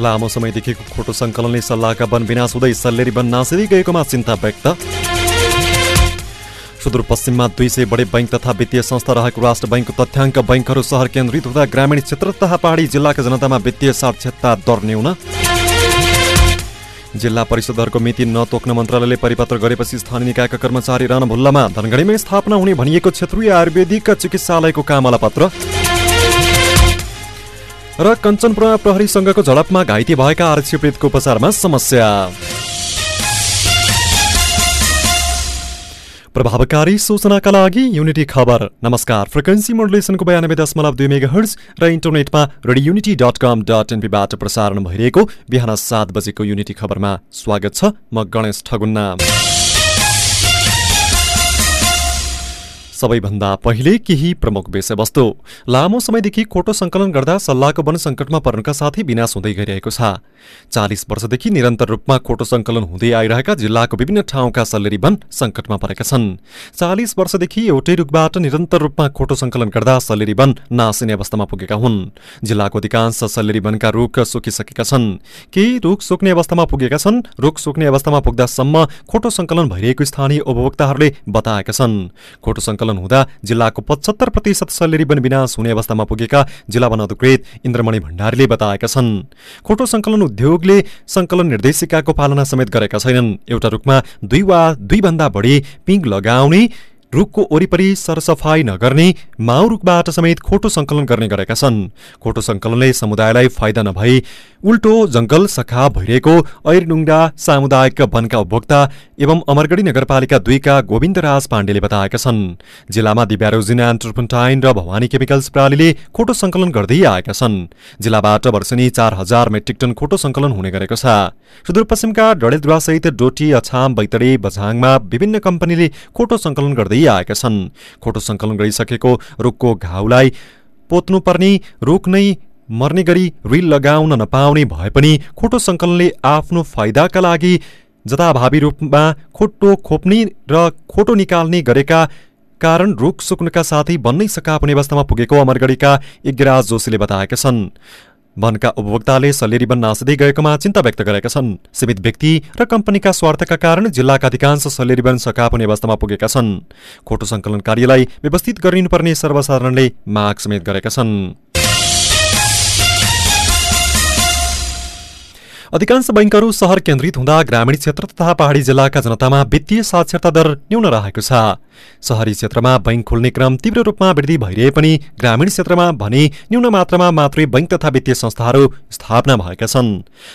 लामो समयदेखिको खोटो सङ्कलनले सल्लाहका वन विनाश हुँदै सल्लेरी वन नासिँदै गएकोमा चिन्ता व्यक्त। सुदूरपश्चिममा दुई सय बढी बैङ्क तथा वित्तीय संस्था रहेको राष्ट्र बैङ्कको तथ्याङ्क बैङ्कहरू सहर केन्द्रित हुँदा ग्रामीण क्षेत्र तथा पहाडी जिल्लाका जनतामा वित्तीय साक्षरता दर न्यून जिल्ला परिषदहरूको मिति नतोक्न मन्त्रालयले परिपत्र गरेपछि स्थानीय निकायका कर्मचारी रणभुल्लामा धनगढीमै स्थापना हुने भनिएको क्षेत्रीय आयुर्वेदिक चिकित्सालयको कामला पत्र र कञ्चनपुरमा प्रहरीसँगको झडपमा घाइते भएका आरक्षी पीडितको उपचारमा समस्या। प्रभावकारी सूचनाका लागि युनिटी खबर। नमस्कार फ्रिक्वेन्सी मोडुलेसनको बयानब्बे दशमलव दुई मेगा हर्ज र इन्टरनेटमा radio Unity dot com dot एनपीबाट प्रसारण भइरहेको बिहान सात बजेको युनिटी खबरमा स्वागत छ म गणेश ठगुन्ना। सबैभन्दा पहिले केही प्रमुख विषयवस्तु। लामो समयदेखि खोटो सङ्कलन गर्दा सल्लाहको वन सङ्कटमा पर्नुका साथै विनाश हुँदै गइरहेको छ। चालिस वर्षदेखि निरन्तर रूपमा खोटो सङ्कलन हुँदै आइरहेका जिल्लाको विभिन्न ठाउँका सल्लेरी वन सङ्कटमा परेका छन्। चालिस वर्षदेखि एउटै रुखबाट निरन्तर रूपमा खोटो सङ्कलन गर्दा सल्लेरी वन नासिने अवस्थामा पुगेका हुन्। जिल्लाको अधिकांश सल्लेरी वनका रुख सुकिसकेका छन्। केही रुख सुक्ने अवस्थामा पुगेका छन्। रुख सुक्ने अवस्थामा पुग्दासम्म खोटो सङ्कलन भइरहेको स्थानीय उपभोक्ताहरूले बताएका छन्। खोटो सङ्कलन हुँदा जिल्लाको पचहत्तर प्रतिशत सल्लेरी वन विनाश हुने अवस्थामा पुगेका जिल्ला वन अधिकृत इन्द्रमणि भण्डारीले बताएका छन्। खोटो सङ्कलन उद्योगले सङ्कलन निर्देशिकाको पालना समेत गरेका छैनन्। एउटा रुखमा दुई वा दुईभन्दा बढी पिङ लगाउने रुखको वरिपरि सरसफाई नगर्ने माउ रुखबाट समेत खोटो सङ्कलन गर्ने गरेका छन्। खोटो सङ्कलनले समुदायलाई फाइदा नभई उल्टो जङ्गल सखा भइरहेको ऐरडुङ्डा सामुदायिक वनका उपभोक्ता एवं अमरगढी नगरपालिका दुईका गोविन्दराज पाण्डेले बताएका छन्। जिल्लामा दिव्यारोजिना एन्टरपन्टाइन र भवानी केमिकल्स प्रणालीले खोटो सङ्कलन गर्दै आएका छन्। जिल्लाबाट वर्षनी चार हजार मेट्रिक टन खोटो सङ्कलन हुने गरेको छ। सुदूरपश्चिमका डडेलधुवासहित डोटी अछाम बैतडी बझाङमा विभिन्न कम्पनीले खोटो सङ्कलन गर्दै आएका छन्। खोटो सङ्कलन गरिसकेको रुखको घाउलाई पोत्नुपर्ने रुख नै मर्ने गरी रिल लगाउन नपाउने भए पनि खोटो सङ्कलनले आफ्नो फाइदाका लागि जताभावी रूपमा खोटो खोप्ने र खोटो निकाल्ने गरेका कारण रुख सुक्नका साथै बन्नै सकापुने अवस्थामा पुगेको अमरगढीका यज्ञराज जोशीले बताएका छन्। वनका उपभोक्ताले सल्लेरी वन नासिँदै गएकोमा चिन्ता व्यक्त गरेका छन्। सीमित व्यक्ति र कम्पनीका स्वार्थका कारण जिल्लाका अधिकांश सल्लेरी वन सकापुने अवस्थामा पुगेका छन्। खोटो सङ्कलन कार्यलाई व्यवस्थित गरिनुपर्ने सर्वसाधारणले माग समेत गरेका छन्। अधिकांश बैङ्कहरू सहर केन्द्रित हुँदा ग्रामीण क्षेत्र तथा पहाडी जिल्लाका जनतामा वित्तीय साक्षरता दर न्यून रहेको छ। सहरी क्षेत्रमा बैङ्क खोल्ने क्रम तीव्र रूपमा वृद्धि भइरहे पनि ग्रामीण क्षेत्रमा भने न्यून मात्रामा मात्रै बैङ्क तथा वित्तीय संस्थाहरू स्थापना भएका छन्।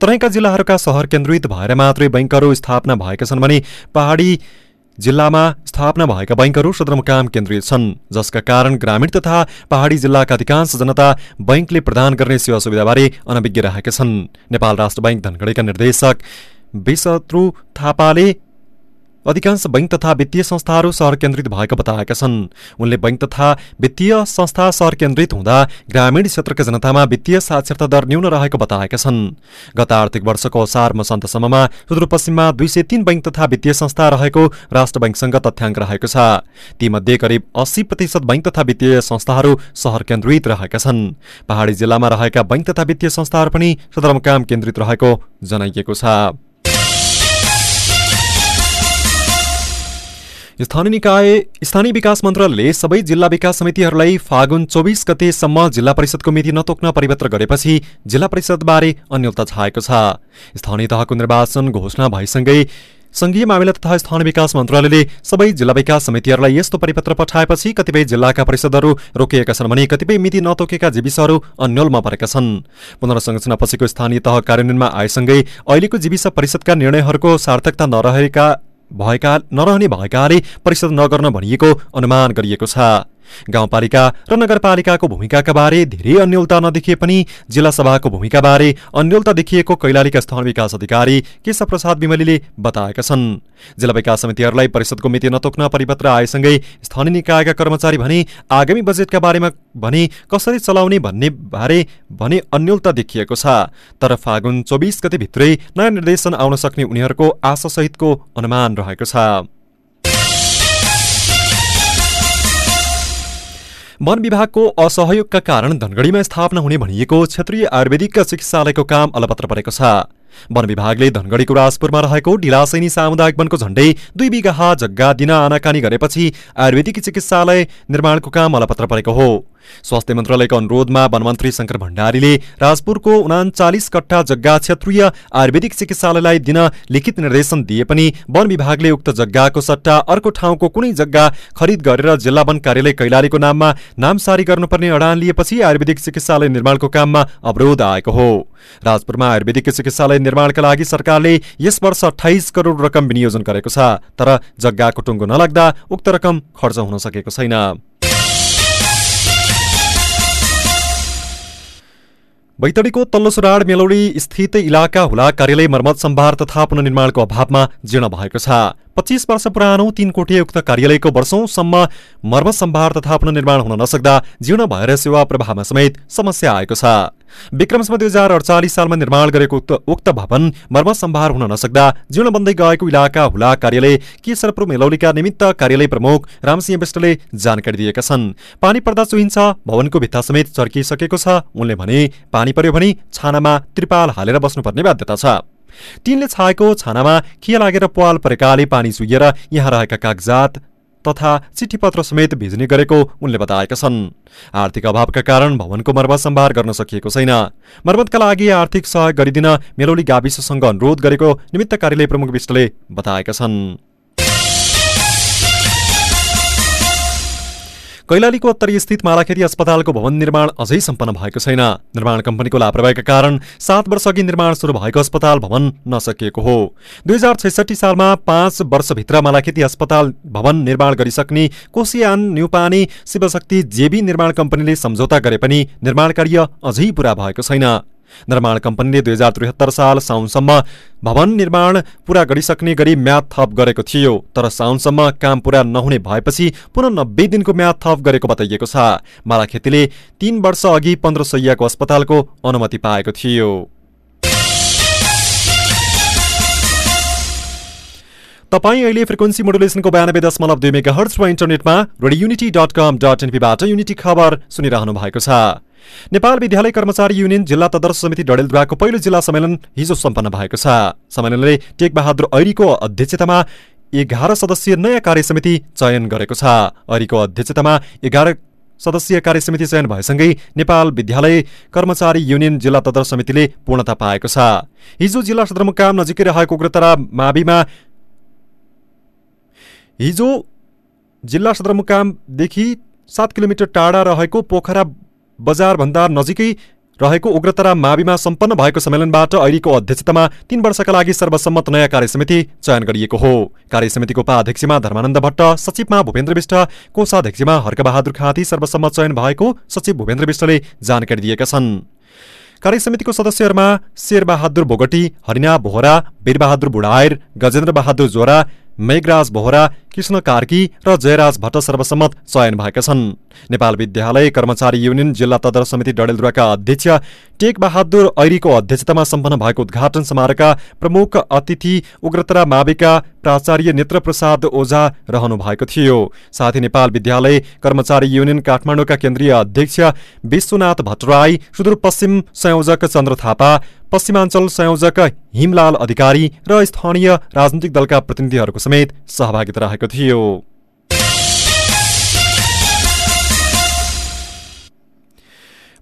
तराईका जिल्लाहरूका सहर केन्द्रित भएर मात्रै बैङ्कहरू स्थापना भएका छन् भने पहाडी जिल्लामा स्थापना भएका बैङ्कहरू सदरमुकाम केन्द्रित छन् जसका कारण ग्रामीण तथा पहाडी जिल्लाका अधिकांश जनता बैङ्कले प्रदान गर्ने सेवा सुविधाबारे अनभिज्ञ रहेका छन्। नेपाल राष्ट्र बैङ्क धनगढीका निर्देशक विशत्रु थापाले अधिकांश बैङ्क तथा वित्तीय संस्थाहरू सहर केन्द्रित भएको बताएका छन्। उनले बैङ्क तथा वित्तीय संस्था सहर केन्द्रित हुँदा ग्रामीण क्षेत्रका जनतामा वित्तीय साक्षरता दर न्यून रहेको बताएका छन्। गत आर्थिक वर्षको असार मसान्तसम्ममा सुदूरपश्चिममा दुई सय तीन बैङ्क तथा वित्तीय संस्था रहेको राष्ट्र बैङ्कसँग तथ्याङ्क रहेको छ। तीमध्ये करिब अस्सी प्रतिशत बैङ्क तथा वित्तीय संस्थाहरू सहर केन्द्रित रहेका छन्। पहाडी जिल्लामा रहेका बैङ्क तथा वित्तीय संस्थाहरू पनि सदरमुकाम केन्द्रित रहेको जनाइएको छ। स्थानीय निकाय स्थानीय विकास मन्त्रालयले सबै जिल्ला विकास समितिहरूलाई फागुन चौबिस गतेसम्म जिल्ला परिषदको मिति नतोक्न परिपत्र गरेपछि जिल्ला परिषदबारे अन्यलता छाएको छ। स्थानीय तहको निर्वाचन घोषणा भएसँगै संघीय मामिला तथा स्थानीय विकास मन्त्रालयले सबै जिल्ला विकास समितिहरूलाई यस्तो परिपत्र पठाएपछि कतिपय जिल्लाका परिषदहरू रोकिएका छन् भने कतिपय मिति नतोकेका जीविसहरू अन्यलमा परेका छन्। पुनर्संरचनापछिको स्थानीय तह कार्यान्वयनमा आएसँगै अहिलेको जीविस परिषदका निर्णयहरूको सार्थकता नरहेका भएका नरहने भएकाले परिषद नगर्न भनिएको अनुमान गरिएको छ। गाउँपालिका र नगरपालिकाको भूमिकाका बारे धेरै अन्यलता नदेखिए पनि जिल्ला सभाको भूमिकाबारे अन्यलता देखिएको कैलालीका स्थान विकास अधिकारी केशव प्रसाद विमलीले बताएका छन्। जिल्ला विकास समितिहरूलाई परिषदको मिति नतोक्न परिपत्र आएसँगै स्थानीय निकायका कर्मचारी भने आगामी बजेटका बारेमा भने कसरी चलाउने भन्ने बारे भने अन्यलता देखिएको छ। तर फागुन चौबिस गतिभित्रै नयाँ निर्देशन आउन सक्ने उनीहरूको आशासहितको अनुमान रहेको छ। वन विभागको असहयोगका कारण धनगढीमा स्थापना हुने भनिएको क्षेत्रीय आयुर्वेदिक चिकित्सालयको काम अलपत्र परेको छ। वन विभागले धनगढीको राजपुरमा रहेको ढिलासैनी सामुदायिक वनको झण्डै दुई बिघा जग्गा दिन आनाकानी गरेपछि आयुर्वेदिक चिकित्सालय निर्माणको काम अलपत्र परेको हो। स्वास्थ्य मन्त्रालयको अनुरोधमा वनमन्त्री शङ्कर भण्डारीले राजपुरको उनाचालिस कट्ठा जग्गा क्षेत्रीय आयुर्वेदिक चिकित्सालयलाई दिन लिखित निर्देशन दिए पनि वन विभागले उक्त जग्गाको सट्टा अर्को ठाउँको कुनै जग्गा खरिद गरेर जिल्ला वन कार्यालय कैलालीको नाममा नामसारी गर्नुपर्ने अडान लिएपछि आयुर्वेदिक चिकित्सालय निर्माणको काममा अवरोध आएको हो। राजपुरमा आयुर्वेदिक चिकित्सालय निर्माणका लागि सरकारले यस वर्ष अठाइस करोड रकम विनियोजन गरेको छ तर जग्गाको टुङ्गो नलाग्दा उक्त रकम खर्च हुन सकेको छैन। बैतडीको तल्लो सुराड मेलौडी स्थित इलाका हुला कार्यालय मर्मत सम्भार तथा पुननिर्माणको अभावमा जीर्ण भएको छ। पच्चिस वर्ष पुरानो तीन कोठे उक्त कार्यालयको वर्षौंसम्म मर्मत सम्भार तथा पुननिर्माण हुन नसक्दा जीर्ण भएर सेवा प्रवाहमा समेत समस्या आएको छ। विक्रमसम्म दुई हजार अडचालिस सालमा निर्माण गरेको उक्त, उक्त भवन मर्मत सम्भार हुन नसक्दा जीर्ण बन्दै गएको इलाका हुला कार्यालय केशरपुर मेलौलीका निमित्त कार्यालय प्रमुख रामसिंह विष्टले जानकारी दिएका छन्। पानी पर्दा चुहिन्छ भवनको भित्ता समेत चर्किसकेको छ। उनले भने पानी पर्यो भने छानामा त्रिपाल हालेर बस्नुपर्ने बाध्यता छ। टिनले छाएको छानामा खिया लागेर पाल परेकाले पानी चुहिएर यहाँ रहेका कागजात तथा चिठीपत्र समेत भिज्ने गरेको उनले बताएका छन्। आर्थिक अभावका कारण भवनको मर्मत सम्भार गर्न सकिएको छैन। मर्मतका लागि आर्थिक सहयोग गरिदिन मेलोली गाविससँग अनुरोध गरेको निमित्त कार्यालय प्रमुख विष्टले बताएका छन्। कैलालीको उत्तरी स्थित मालाखेरी अस्पतालको भवन निर्माण अझै सम्पन्न भएको छैन। निर्माण कम्पनीको लापरवाहीका कारण सात वर्ष अघि निर्माण शुरू भएको अस्पताल भवन नसकिएको हो। दुई हजार छैसठी सालमा पाँच वर्षभित्र मालाखेती अस्पताल भवन निर्माण गरिसक्ने कोसियान न्युपानी शिवशक्ति जेबी निर्माण कम्पनीले सम्झौता गरे पनि निर्माण कार्य अझै पूरा भएको छैन। निर्माण कम्पनीले दुई हजार त्रिहत्तर साल साउनसम्म भवन निर्माण पूरा गरिसक्ने गरी म्याद थप गरेको थियो। तर साउनसम्म काम पूरा नहुने भएपछि पुनः नब्बे दिनको म्याद थप गरेको बताइएको छ। मालाखेतीले तीन वर्ष अघि पन्ध्र सयको अस्पतालको अनुमति पाएको थियो। तपाईँ अहिले फ्रिक्वेन्सी मोडुलेसनको बयानब्बे दशमलव दुई मेगा हर्च वा इन्टरनेटमा radio Unity dot com dot एनपीबाट Unity खबर सुनिरहनु भएको छ। नेपाल विद्यालय कर्मचारी युनियन जिल्ला तदर्श समिति डडेलधुराको पहिलो जिल्ला सम्मेलन हिजो सम्पन्न भएको छ। सम्मेलनले टेक बहादुर ऐरीको अध्यक्षतामा एघार सदस्यीय नयाँ कार्य समिति चयन गरेको छ। ऐरीको अध्यक्षतामा एघार सदस्यीय कार्य समिति चयन भएसँगै नेपाल विद्यालय कर्मचारी युनियन जिल्ला तदर्श समितिले पूर्णता पाएको छ। हिजो जिल्ला सदरमुकाम नजिकै रहेको उग्रतरा माविमा हिजो जिल्ला सदरमुकामदेखि सात किलोमिटर टाढा रहेको पोखरा बजारभन्दा नजिकै रहेको उग्रतरा माविमा सम्पन्न भएको सम्मेलनबाट ऐरीको अध्यक्षतामा तीन वर्षका लागि सर्वसम्मत नयाँ कार्यसमिति चयन गरिएको हो। कार्यसमितिको उपाध्यक्षमा धर्मानन्द भट्ट सचिवमा भूपेन्द्र विष्ट कोषाध्यक्षमा हर्कबहादुर खाँती सर्वसम्मत चयन भएको सचिव भूपेन्द्र विष्टले जानकारी दिएका छन्। कार्यसमितिको सदस्यहरूमा शेरबहादुर बोगटी हरिना बोहरा वीरबहादुर बुढायर गजेन्द्र बहादुर जोरा मेघराज बोहरा कृष्ण कार्की र जयराज भट्ट सर्वसम्मत चयन भएका छन्। नेपाल विद्यालय कर्मचारी युनियन जिल्ला तदर समिति डडेलधुराका अध्यक्ष टेक बहादुर ऐरीको अध्यक्षतामा सम्पन्न भएको उद्घाटन समारोहका प्रमुख अतिथि उग्रतरा माविका प्राचार्य नेत्र प्रसाद ओझा रहनु भएको थियो। साथै नेपाल विद्यालय कर्मचारी युनियन काठमाडौँका केन्द्रीय अध्यक्ष विश्वनाथ भट्टराई सुदूरपश्चिम संयोजक चन्द्र थापा पश्चिमाञ्चल संयोजक हिमलाल अधिकारी र स्थानीय राजनीतिक दलका प्रतिनिधिहरूको समेत सहभागिता रहेको थियो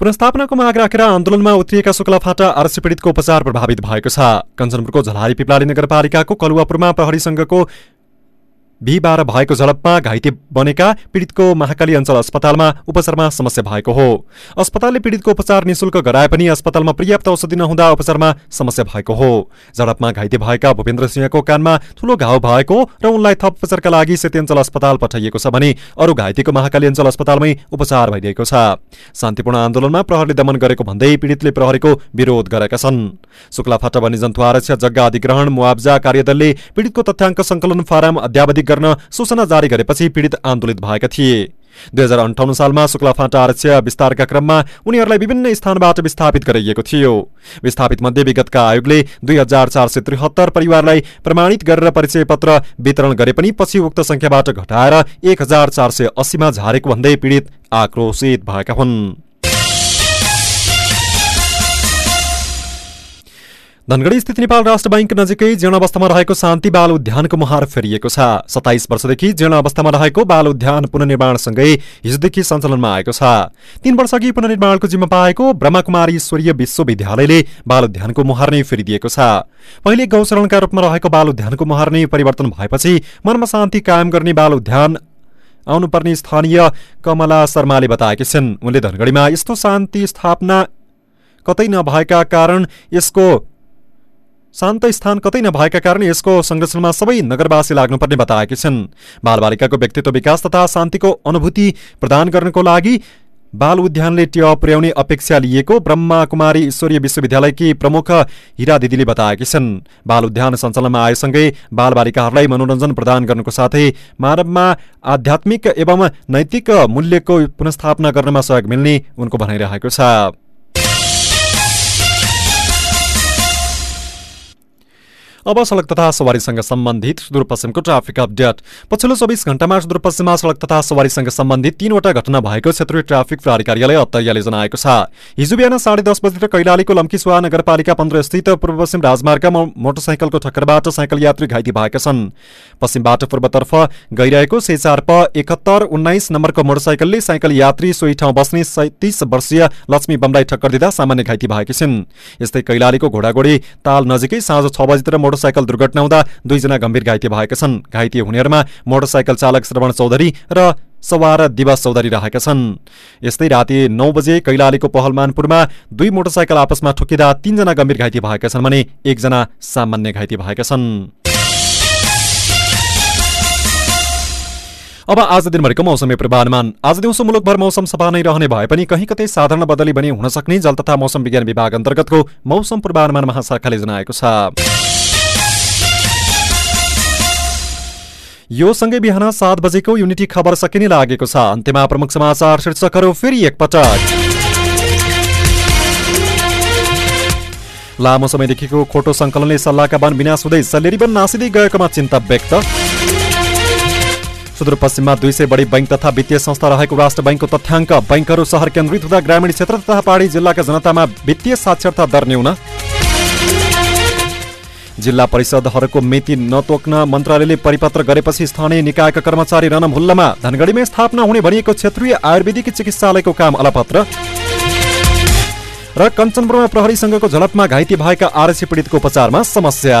पुनस्थापनाको माग राखेर आन्दोलनमा उत्रिएका शुक्लाफाटा आरसी पीडितको उपचार प्रभावित भएको छ। कञ्चनपुरको झलारी पिप्लाली नगरपालिकाको कलुवापुरमा प्रहरी बिहिबार भएको झडपमा घाइते बनेका पीडितको महाकाली अञ्चल अस्पतालमा उपचारमा समस्या भएको हो। अस्पतालले पीडितको उपचार निशुल्क गराए पनि अस्पतालमा पर्याप्त औषधि नहुँदा उपचारमा समस्या भएको हो। झडपमा घाइते भएका भूपेन्द्र सिंहको कानमा ठूलो घाउ भएको र उनलाई थप उपचारका लागि सेती अञ्चल अस्पताल पठाइएको छ भने अरू घाइतेको महाकाली अञ्चल अस्पतालमै उपचार भइरहेको छ। शान्तिपूर्ण आन्दोलनमा प्रहरीले दमन गरेको भन्दै पीडितले प्रहरीको विरोध गरेका छन्। शुक्लाफाटा वन्यजन्तु आरक्ष जग्गा अधिग्रहण मुआब्जा कार्यदलले पीडितको तथ्याङ्क संकलन फारम अध्यावधि गर्न सूचना जारी गरेपछि पीडित आन्दोलित भएका थिए। दुई हजार अन्ठाउन्न सालमा शुक्लाफाँटा आरक्षीय विस्तारका क्रममा उनीहरूलाई विभिन्न स्थानबाट विस्थापित गरिएको थियो। विस्थापित मध्ये विगतका आयोगले दुई हजार चार सय त्रिहत्तर परिवारलाई प्रमाणित गरेर परिचय पत्र वितरण गरे पनि पछि उक्त संख्याबाट घटाएर एक हजार चार सय अस्सीमा झारेको भन्दै पीडित आक्रोशित भएका हुन्। धनगढी स्थित नेपाल राष्ट्र बैङ्क नजिकै जीर्ण अवस्थामा रहेको शान्ति बाल उद्यानको मुहार फेरिएको छ। सताइस वर्षदेखि जीर्ण अवस्थामा रहेको बाल उद्यान पुननिर्माणसँगै हिजोदेखि सञ्चालनमा आएको छ। तीन वर्षअघि पुननिर्माणको जिम्मा पाएको ब्रह्मकुमारी ईश्वरीय विश्वविद्यालयले बाल उद्यानको मुहार नै फेरिदिएको छ। पहिले गौशरणका रूपमा रहेको बाल उद्यानको मुहार नै परिवर्तन भएपछि मनमा शान्ति कायम गर्ने बाल उद्यान आउनुपर्ने स्थानीय कमला शर्माले बताएकी छिन्। उनले धनगढीमा यस्तो शान्ति स्थापना कतै नभएका कारण यसको शान्त स्थान कतै नभएका कारण यसको संरक्षणमा सबै नगरवासी लाग्नुपर्ने बताएकी छन्। बालबालिकाको व्यक्तित्व विकास तथा शान्तिको अनुभूति प्रदान गर्नको लागि बाल उद्यानले टेवा पुर्याउने अपेक्षा लिएको ब्रह्मा कुमारी ईश्वरीय विश्वविद्यालयकी प्रमुख हिरा दिदीले बताएकी छन्। बाल उद्यान सञ्चालनमा आएसँगै बालबालिकाहरूलाई मनोरञ्जन प्रदान गर्नुको साथै मानवमा आध्यात्मिक एवं नैतिक मूल्यको पुनस्थापना गर्नमा सहयोग मिल्ने उनको भनाइरहेको छ। अब सड़क तथा सवारीसँग सम्बन्धित सुदूरपश्चिमको ट्राफिक अपडेट। पछिल्लो चौबिस घण्टामा सुदूरपश्चिममा सड़क तथा सवारीसँग सम्बन्धित तीनवटा घटना भएको क्षेत्रीय ट्राफिक प्रहरी कार्यालय अत्तरियाले जनाएको छ। हिजो बिहान साढे दस बजेर कैलालीको लम्कीसुवा नगरपालिका पन्ध्र स्थित पूर्व पश्चिम राजमार्गमा मोटरसाइकलको ठक्करबाट साइकल यात्री घाइते भएका छन्। पश्चिमबाट पूर्वतर्फ गइरहेको से एकहत्तर उन्नाइस नम्बरको मोटरसाइकलले साइकल यात्री सोही ठाउँ बस्ने सैतिस वर्षीय लक्ष्मी बमलाई ठक्कर दिँदा सामान्य घाइते भएकी छिन्। यस्तै कैलालीको घोडागोडी ताल नजिकै साँझ छ बजीतिर मोटरसाइकल दुर्घटना हुँदा दुईजना गम्भीर घाइते भएका छन्। घाइते हुनेहरूमा मोटरसाइकल चालक श्रवण चौधरी र सवार दिवस चौधरी रहेका छन्। यस्तै राति नौ बजे कैलालीको पहलमानपुरमा दुई मोटरसाइकल आपसमा ठोकिँदा तीनजना गम्भीर घाइते भएका छन् भने एकजना सामान्य घाइते भएका छन्। अब आज दिनभरिको मौसमी पूर्वानुमान। आज दिउँसो मुलुकभर मौसम सफा नै रहने भए पनि कहीँ कतै साधारण बदली बनी हुन सक्ने जल तथा मौसम विज्ञान विभाग अन्तर्गतको मौसम पूर्वानुमान महाशाखाले जनाएको छ। यो सँगै बिहान सात बजेको युनिटी खबर सकिने लागेको छ। अन्त्यमा प्रमुख समाचार शीर्षकहरू फेरि एकपटक। लामो समयदेखिको खोटो संकलनले सल्लाहका वन विनाश हुँदै सल्लेरी वन नासिँदै गएकोमा चिन्ता व्यक्त। सुदूरपश्चिममा दुई सय बढी बैङ्क तथा वित्तीय संस्था रहेको राष्ट्र बैङ्कको तथ्याङ्क। बैङ्कहरू सहर केन्द्रित हुँदा ग्रामीण क्षेत्र तथा पहाडी जिल्लाका जनतामा वित्तीय साक्षरता दर न्यून। जिल्ला परिषदहरूको मिति नतोक्न मन्त्रालयले परिपत्र गरेपछि स्थानीय निकायका कर्मचारी रणमहुल्लामा धनगढीमै स्थापना हुने भनिएको क्षेत्रीय आयुर्वेदिक चिकित्सालयको काम अलपत्र र कञ्चनपुरमा प्रहरीसँगको झडपमा घाइते भएका आरसी पीडितको उपचारमा समस्या।